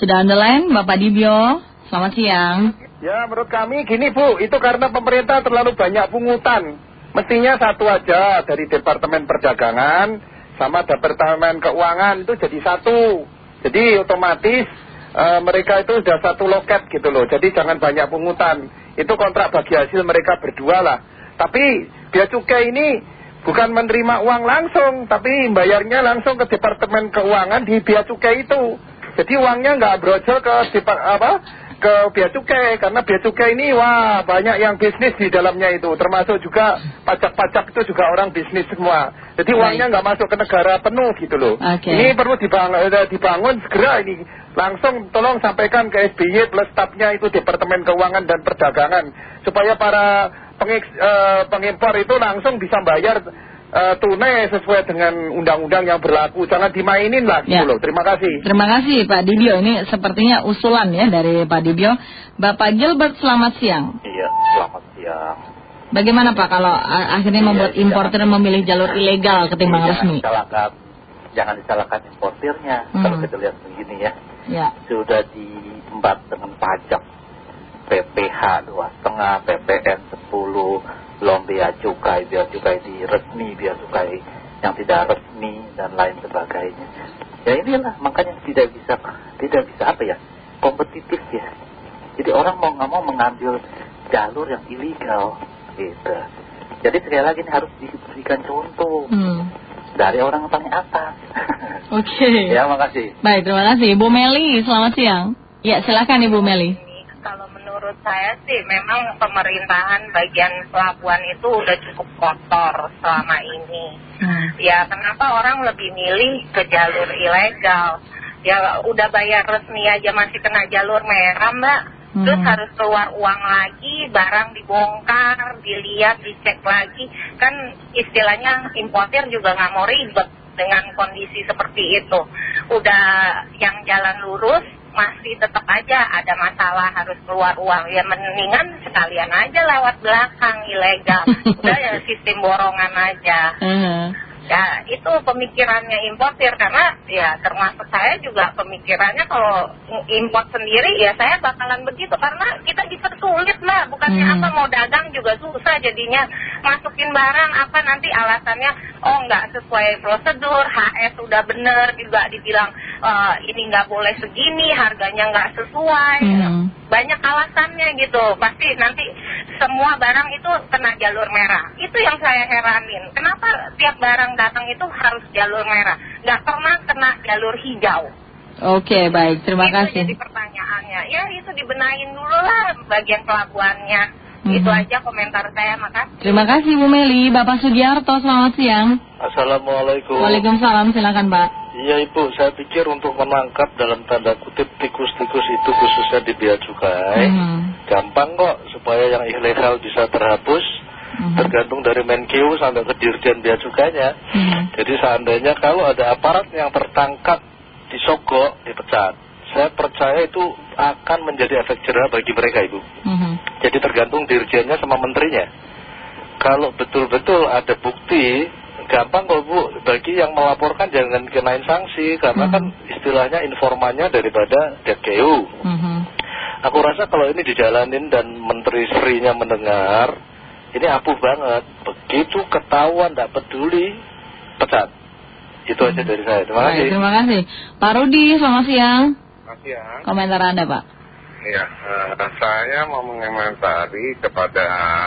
Sudah on the line Bapak Dibyo, selamat siang. Ya menurut kami gini Bu, itu karena pemerintah terlalu banyak pungutan. Mestinya satu aja dari Departemen Perdagangan sama Departemen Keuangan itu jadi satu. Jadi otomatis eh, mereka itu sudah satu loket gitu loh. Jadi jangan banyak pungutan. Itu kontrak bagi hasil mereka berdua lah. Tapi biaya cukai ini bukan menerima uang langsung, tapi bayarnya langsung ke Departemen Keuangan di biaya cukai itu. Jadi uangnya nggak brojol ke apa ke bea cukai karena bea cukai ini wah banyak yang bisnis di dalamnya itu. Termasuk juga pajak-pajak itu juga orang bisnis semua. Jadi uangnya nggak masuk ke negara penuh gitu loh. Ini perlu dibangun, eh, dibangun segera ini. Langsung tolong sampaikan ke SBY plus stafnya itu Departemen Keuangan dan Perdagangan. Supaya para uh, pengimpor itu langsung bisa bayar uh, tunai sesuai dengan undang-undang yang berlaku. Jangan dimainin lah ya. loh. Terima kasih. Terima kasih Pak Dibio. Ini sepertinya usulan ya dari Pak Dibio. Bapak Gilbert selamat siang. Iya, selamat siang. Bagaimana Pak kalau akhirnya membuat iya, importer memilih jalur ilegal ketimbang iya, resmi? Disalahkan, jangan disalahkan importirnya. Hmm. Kalau kita lihat begini ya, ya. sudah diembat dengan pajak PPH dua setengah, PPN 10, belum biaya cukai, biaya cukai di resmi, biaya cukai yang tidak resmi dan lain sebagainya. Ya inilah makanya tidak bisa tidak bisa apa ya kompetitif ya. Jadi orang mau nggak mau mengambil jalur yang ilegal gitu. Jadi sekali lagi ini harus diberikan contoh hmm. dari orang yang paling atas. Oke. Okay. ya makasih. Baik terima kasih Ibu Meli selamat siang. Ya silakan Ibu Meli menurut saya sih memang pemerintahan bagian pelabuhan itu udah cukup kotor selama ini. Hmm. Ya kenapa orang lebih milih ke jalur ilegal? Ya udah bayar resmi aja masih kena jalur merah mbak. Hmm. Terus harus keluar uang lagi, barang dibongkar, dilihat, dicek lagi. Kan istilahnya importir juga nggak mau ribet dengan kondisi seperti itu. Udah yang jalan lurus, masih tetap aja ada masalah harus keluar uang. Ya mendingan sekalian aja lewat belakang ilegal. Udah ya sistem borongan aja. Uh ya itu pemikirannya importir karena ya termasuk saya juga pemikirannya kalau import sendiri ya saya bakalan begitu karena kita dipersulit lah bukannya hmm. apa mau dagang juga susah jadinya masukin barang apa nanti alasannya oh nggak sesuai prosedur HS sudah bener juga dibilang uh, ini nggak boleh segini harganya nggak sesuai hmm. banyak alasannya gitu pasti nanti semua barang itu kena jalur merah. Itu yang saya heranin. Kenapa tiap barang datang itu harus jalur merah? Nggak pernah kena jalur hijau. Oke baik. Terima itu kasih. jadi pertanyaannya. Ya itu dibenahin dulu lah bagian pelabuhannya. -hmm. itu aja komentar saya. Makasih. Terima kasih Bu Meli. Bapak Sugiarto selamat siang. Assalamualaikum. Waalaikumsalam. Silakan Pak Iya Ibu, saya pikir untuk menangkap dalam tanda kutip tikus-tikus itu khususnya di bea cukai, -hmm. gampang kok supaya yang ilegal bisa terhapus, -hmm. tergantung dari Menkeu sampai ke Dirjen Bea Cukainya. -hmm. Jadi seandainya kalau ada aparat yang tertangkap disogok, dipecat, saya percaya itu akan menjadi efek jerah bagi mereka Ibu. -hmm. Jadi tergantung Dirjennya sama Menterinya. Kalau betul-betul ada bukti gampang kok Bu. Bagi yang melaporkan jangan kenain sanksi karena kan hmm. istilahnya informannya daripada DKU -hmm. aku rasa kalau ini dijalanin dan Menteri Sri-nya mendengar ini apuh banget. Begitu ketahuan tidak peduli pecat. Itu aja dari saya. Terima kasih. terima kasih. Pak Rudi selamat siang. Selamat siang. Komentar Anda Pak. Iya, uh, saya mau mengomentari kepada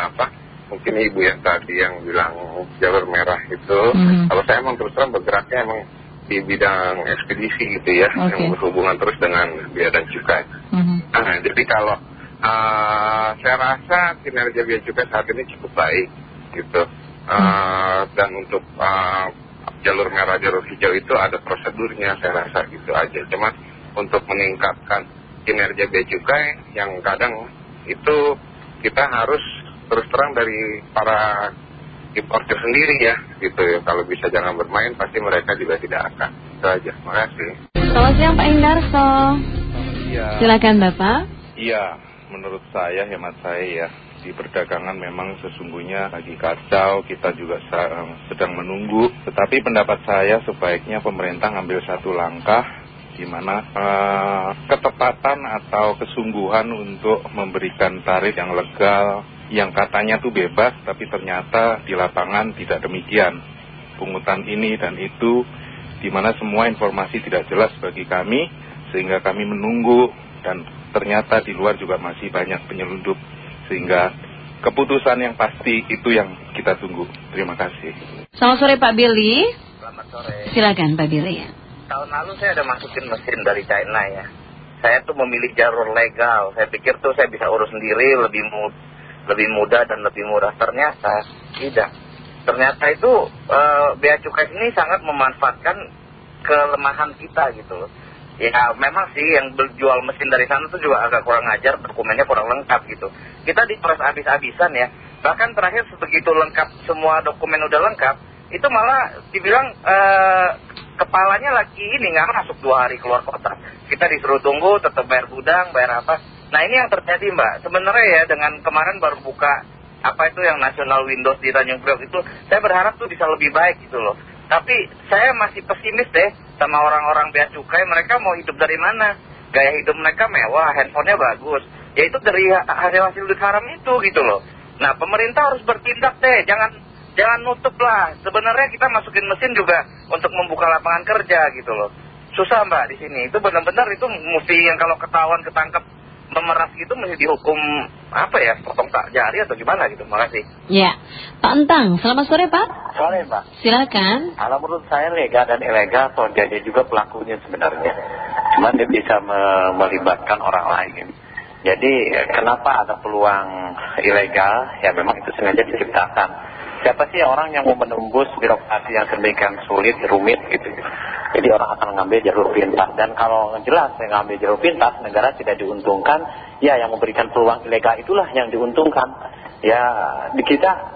apa mungkin ibu yang tadi yang bilang jalur merah itu -hmm. kalau saya emang terus terang bergeraknya emang di bidang ekspedisi gitu ya yang berhubungan terus dengan biaya dan cukai. -hmm. nah, jadi kalau uh, saya rasa kinerja biaya cukai saat ini cukup baik gitu. Uh, dan untuk uh, jalur merah jalur hijau itu ada prosedurnya saya rasa gitu aja. Cuma untuk meningkatkan kinerja biaya cukai yang kadang itu kita harus terus terang dari para importer sendiri ya gitu ya. Kalau bisa jangan bermain pasti mereka juga tidak akan. Itu aja. Terima kasih selamat siang Pak Indarso iya. Silakan Bapak. Iya menurut saya hemat saya ya. Di perdagangan memang sesungguhnya lagi kacau, kita juga sedang menunggu. Tetapi pendapat saya sebaiknya pemerintah ngambil satu langkah di mana uh, ketepatan atau kesungguhan untuk memberikan tarif yang legal yang katanya tuh bebas tapi ternyata di lapangan tidak demikian. Pungutan ini dan itu di mana semua informasi tidak jelas bagi kami sehingga kami menunggu dan ternyata di luar juga masih banyak penyelundup sehingga keputusan yang pasti itu yang kita tunggu. Terima kasih. Selamat sore Pak Billy. Selamat sore. Silakan Pak Billy tahun lalu saya ada masukin mesin dari China ya. Saya tuh memilih jalur legal. Saya pikir tuh saya bisa urus sendiri lebih mud lebih mudah dan lebih murah. Ternyata tidak. Ternyata itu uh, Bea Cukai ini sangat memanfaatkan kelemahan kita gitu loh. Ya memang sih yang berjual mesin dari sana tuh juga agak kurang ajar, dokumennya kurang lengkap gitu. Kita diperas habis-habisan ya. Bahkan terakhir sebegitu lengkap semua dokumen udah lengkap, itu malah dibilang uh, kepalanya lagi ini nggak masuk dua hari keluar kota. Kita disuruh tunggu, tetap bayar gudang, bayar apa. Nah ini yang terjadi mbak. Sebenarnya ya dengan kemarin baru buka apa itu yang nasional Windows di Tanjung Priok itu, saya berharap tuh bisa lebih baik gitu loh. Tapi saya masih pesimis deh sama orang-orang bea cukai. Mereka mau hidup dari mana? Gaya hidup mereka mewah, handphonenya bagus. Ya itu dari hasil hasil duit haram itu gitu loh. Nah pemerintah harus bertindak deh. Jangan jangan nutup lah. Sebenarnya kita masukin mesin juga untuk membuka lapangan kerja gitu loh. Susah mbak di sini. Itu benar-benar itu mesti yang kalau ketahuan ketangkep memeras gitu mesti dihukum apa ya potong tak jari atau gimana gitu. Makasih. Ya, Pak Entang. Selamat sore Pak. Sore mbak. Silakan. Kalau menurut saya legal dan ilegal, dia juga pelakunya sebenarnya. Cuman dia bisa melibatkan orang lain. Jadi kenapa ada peluang ilegal? Ya memang itu sengaja diciptakan siapa sih orang yang mau menembus birokrasi yang sedemikian sulit, rumit gitu. Jadi orang akan mengambil jalur pintas. Dan kalau jelas yang mengambil jalur pintas, negara tidak diuntungkan. Ya yang memberikan peluang ilegal itulah yang diuntungkan. Ya di kita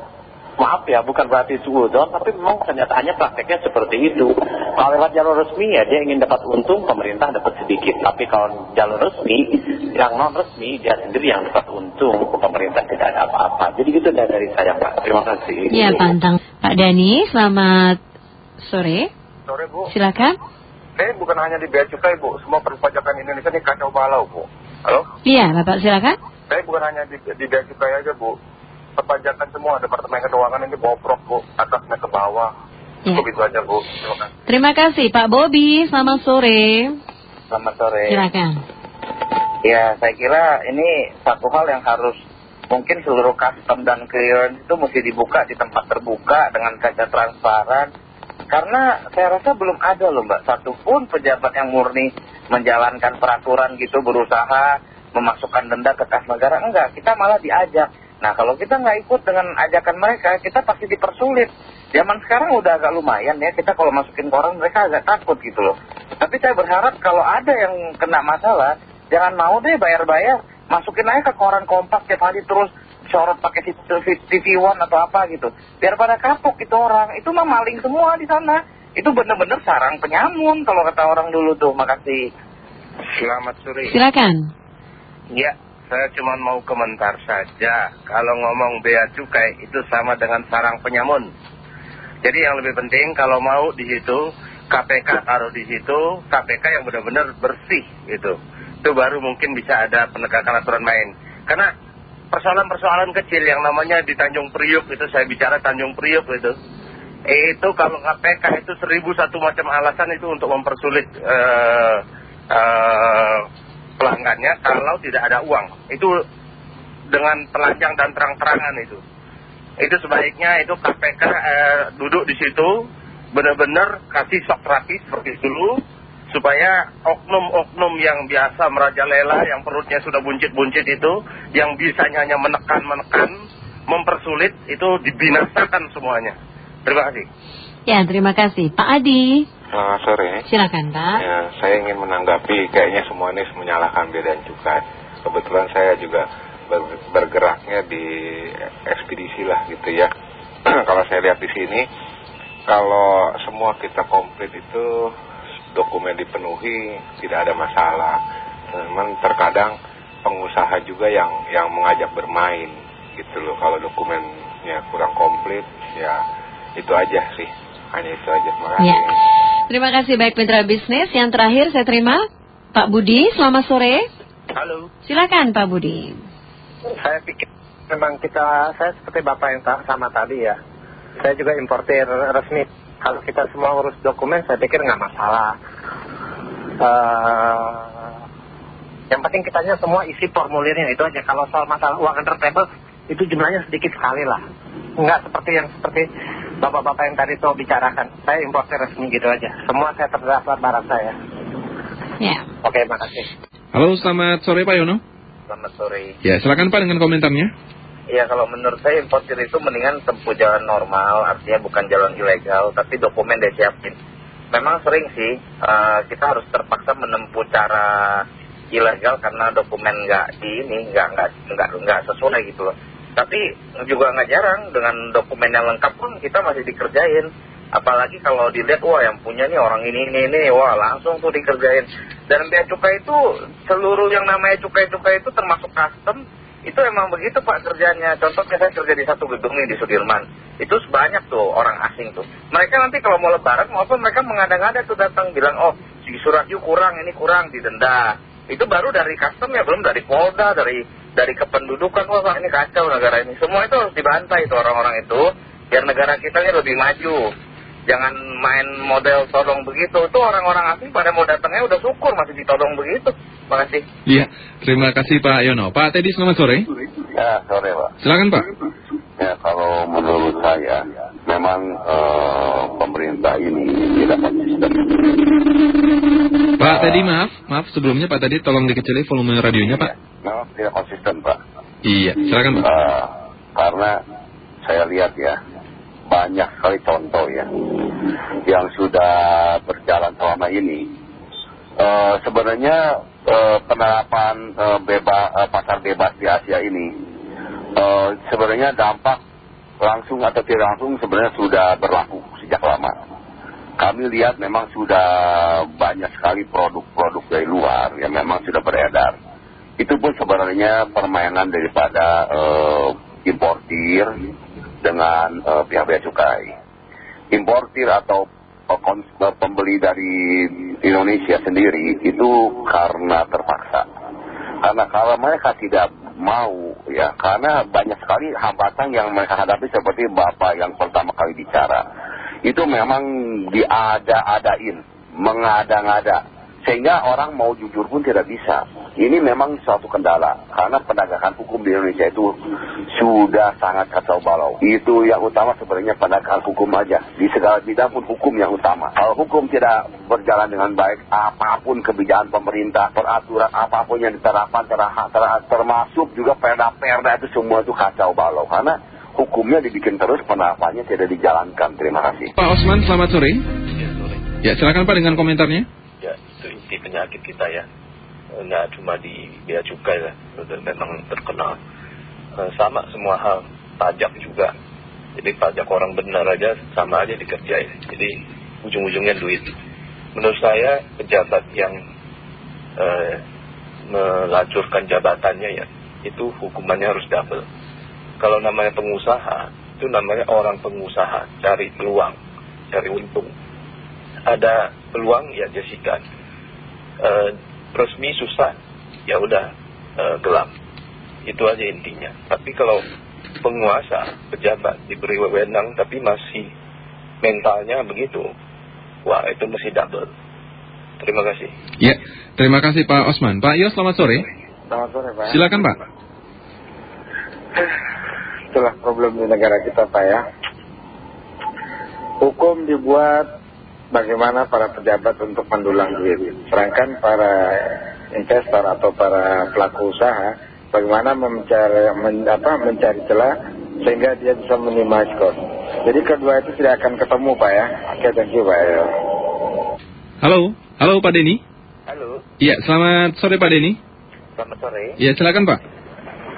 maaf ya bukan berarti suudon tapi memang kenyataannya prakteknya seperti itu kalau lewat jalur resmi ya dia ingin dapat untung pemerintah dapat sedikit. Tapi kalau jalur resmi yang non resmi dia sendiri yang dapat untung. Pemerintah tidak ada apa-apa. Jadi gitu dari saya Pak. Terima kasih. Ya pantang Pak Dani selamat sore. Sore Bu. Silakan. Saya bukan hanya di bea cukai Bu. Semua perpajakan Indonesia ini kacau balau Bu. Halo? Iya Bapak silakan. Saya bukan hanya di, di bea cukai aja Bu. Perpajakan semua Departemen Keuangan ini bobrok Bu. Atasnya ke bawah ya. begitu aja Bu. Terima kasih. Terima kasih Pak Bobi selamat sore. Selamat sore. Silakan. Ya saya kira ini satu hal yang harus mungkin seluruh custom dan clearance itu mesti dibuka di tempat terbuka dengan kaca transparan. Karena saya rasa belum ada loh mbak. Satupun pejabat yang murni menjalankan peraturan gitu berusaha memasukkan denda ke kas negara enggak. Kita malah diajak. Nah kalau kita nggak ikut dengan ajakan mereka, kita pasti dipersulit. Zaman sekarang udah agak lumayan ya, kita kalau masukin koran mereka agak takut gitu loh. Tapi saya berharap kalau ada yang kena masalah, jangan mau deh bayar-bayar. Masukin aja ke koran kompak tiap hari terus sorot pakai TV One atau apa gitu. Biar pada kapok itu orang. Itu mah maling semua di sana. Itu bener-bener sarang penyamun kalau kata orang dulu tuh. Makasih. Selamat sore. Silakan. Ya, saya cuma mau komentar saja. Kalau ngomong bea cukai itu sama dengan sarang penyamun. Jadi yang lebih penting kalau mau di situ KPK taruh di situ, KPK yang benar-benar bersih itu. Itu baru mungkin bisa ada penegakan aturan main. Karena persoalan-persoalan kecil yang namanya di Tanjung Priuk itu saya bicara Tanjung Priuk itu. Itu kalau KPK itu seribu satu macam alasan itu untuk mempersulit uh, uh, pelanggannya kalau tidak ada uang. Itu dengan telanjang dan terang-terangan itu. Itu sebaiknya itu KPK eh, duduk di situ benar-benar kasih sok rapi seperti dulu supaya oknum-oknum yang biasa merajalela yang perutnya sudah buncit-buncit itu yang bisanya hanya menekan-menekan mempersulit itu dibinasakan semuanya. Terima kasih. Ya, terima kasih. Pak Adi. Selamat sore. Silakan Pak. Ya, saya ingin menanggapi kayaknya semua ini menyalahkan bea dan cukai. Kebetulan saya juga bergeraknya di ekspedisi lah gitu ya. kalau saya lihat di sini, kalau semua kita komplit itu dokumen dipenuhi tidak ada masalah. Memang terkadang pengusaha juga yang yang mengajak bermain gitu loh. Kalau dokumennya kurang komplit ya itu aja sih. Hanya itu aja. Terima kasih. Ya. Terima kasih baik mitra bisnis. Yang terakhir saya terima. Pak Budi, selamat sore. Halo. Silakan Pak Budi. Saya pikir memang kita, saya seperti Bapak yang sama tadi ya. Saya juga importir resmi. Kalau kita semua urus dokumen, saya pikir nggak masalah. Uh, yang penting kitanya semua isi formulirnya itu aja. Kalau soal masalah uang entertainment, itu jumlahnya sedikit sekali lah. Nggak seperti yang seperti bapak-bapak yang tadi tuh bicarakan. Saya importir resmi gitu aja. Semua saya terdaftar barang saya. Ya. Oke, makasih. Halo, selamat sore Pak Yono. Selamat sore. Ya, silakan Pak dengan komentarnya. Ya, kalau menurut saya importir itu mendingan tempuh jalan normal, artinya bukan jalan ilegal, tapi dokumen disiapin. Memang sering sih uh, kita harus terpaksa menempuh cara ilegal karena dokumen nggak di ini, nggak nggak nggak nggak sesuai gitu loh. Tapi juga nggak jarang dengan dokumen yang lengkap pun kita masih dikerjain. Apalagi kalau dilihat, wah yang punya nih orang ini, ini, ini, wah langsung tuh dikerjain. Dan bea cukai itu, seluruh yang namanya cukai-cukai itu termasuk custom, itu emang begitu Pak kerjanya. Contohnya saya kerja di satu gedung nih di Sudirman. Itu sebanyak tuh orang asing tuh. Mereka nanti kalau mau lebaran maupun mereka mengada-ngada tuh datang bilang, oh si surat yuk kurang, ini kurang, didenda. Itu baru dari custom ya, belum dari Polda, dari dari kependudukan. Wah ini kacau negara ini. Semua itu harus dibantai itu orang-orang itu. Biar negara kita ini lebih maju jangan main model todong begitu. Itu orang-orang asing pada mau datangnya udah syukur masih ditodong begitu. Makasih. Iya, terima kasih Pak Yono. Pak Teddy selamat sore. Ya, sore Pak. Silakan Pak. Ya, kalau menurut saya memang uh, pemerintah ini tidak konsisten. Pak uh, Teddy maaf, maaf sebelumnya Pak Teddy tolong dikecilin volume radionya Pak. Memang tidak konsisten Pak. Iya, silakan Pak. Uh, karena saya lihat ya, banyak sekali contoh ya yang sudah berjalan selama ini. Uh, sebenarnya uh, penerapan uh, bebas, uh, pasar bebas di Asia ini sebenarnya dampak langsung atau tidak langsung sebenarnya sudah berlaku sejak lama. Kami lihat memang sudah banyak sekali produk-produk dari luar yang memang sudah beredar. Itu pun sebenarnya permainan daripada importir dengan uh, pihak bea cukai. Importir atau pembeli dari Indonesia sendiri itu karena terpaksa. Karena kalau mereka tidak mau ya, karena banyak sekali hambatan yang mereka hadapi seperti Bapak yang pertama kali bicara. Itu memang diada-adain, mengada-ngada sehingga orang mau jujur pun tidak bisa. Ini memang suatu kendala karena penegakan hukum di Indonesia itu sudah sangat kacau balau. Itu yang utama sebenarnya penegakan hukum aja. Di segala bidang pun hukum yang utama. Kalau hukum tidak berjalan dengan baik, apa pun kebijakan pemerintah, peraturan apa pun yang diterapkan termasuk juga perda-perda itu semua itu kacau balau karena hukumnya dibikin terus penerapannya tidak dijalankan. Terima kasih. Pak Osman, selamat sore. Ya, sore. Ya, silakan Pak dengan komentarnya ya inti penyakit kita ya. Nggak cuma di bea cukai lah. Memang terkenal. Eh, sama semua hal. Pajak juga. Jadi pajak orang benar aja sama aja dikerjain. Jadi ujung-ujungnya duit. Menurut saya pejabat yang eh, melacurkan jabatannya ya itu hukumannya harus double. Kalau namanya pengusaha itu namanya orang pengusaha. Cari peluang cari untung. Ada peluang ya jasikan e, resmi susah ya udah e, gelap itu aja intinya. Tapi kalau penguasa pejabat diberi wewenang tapi masih mentalnya begitu wah itu mesti double. Terima kasih. Ya terima kasih Pak Osman. Pak Yos selamat sore. Selamat sore Pak. Silakan Pak. Itulah problem di negara kita Pak ya. Hukum dibuat bagaimana para pejabat untuk mendulang duit. Sedangkan para investor atau para pelaku usaha bagaimana mencari, men, apa, mencari celah sehingga dia bisa minimize cost. Jadi kedua itu tidak akan ketemu Pak ya. Oke, thank you Pak ya. Halo, halo Pak Denny. Halo. Iya, selamat sore Pak Denny. Selamat sore. Iya, silakan Pak.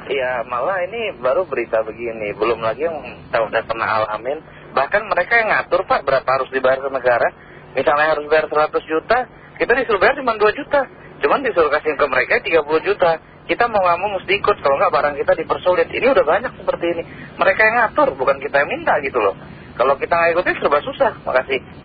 Iya, malah ini baru berita begini. Belum lagi yang tahu udah pernah alamin Bahkan mereka yang ngatur Pak berapa harus dibayar ke negara. Misalnya harus bayar 100 juta, kita disuruh bayar cuma 2 juta. Cuman disuruh kasih ke mereka 30 juta. Kita mau nggak mau mesti ikut, kalau nggak barang kita dipersulit. Ini udah banyak seperti ini. Mereka yang ngatur, bukan kita yang minta gitu loh. Kalau kita nggak ikutin serba susah. Makasih.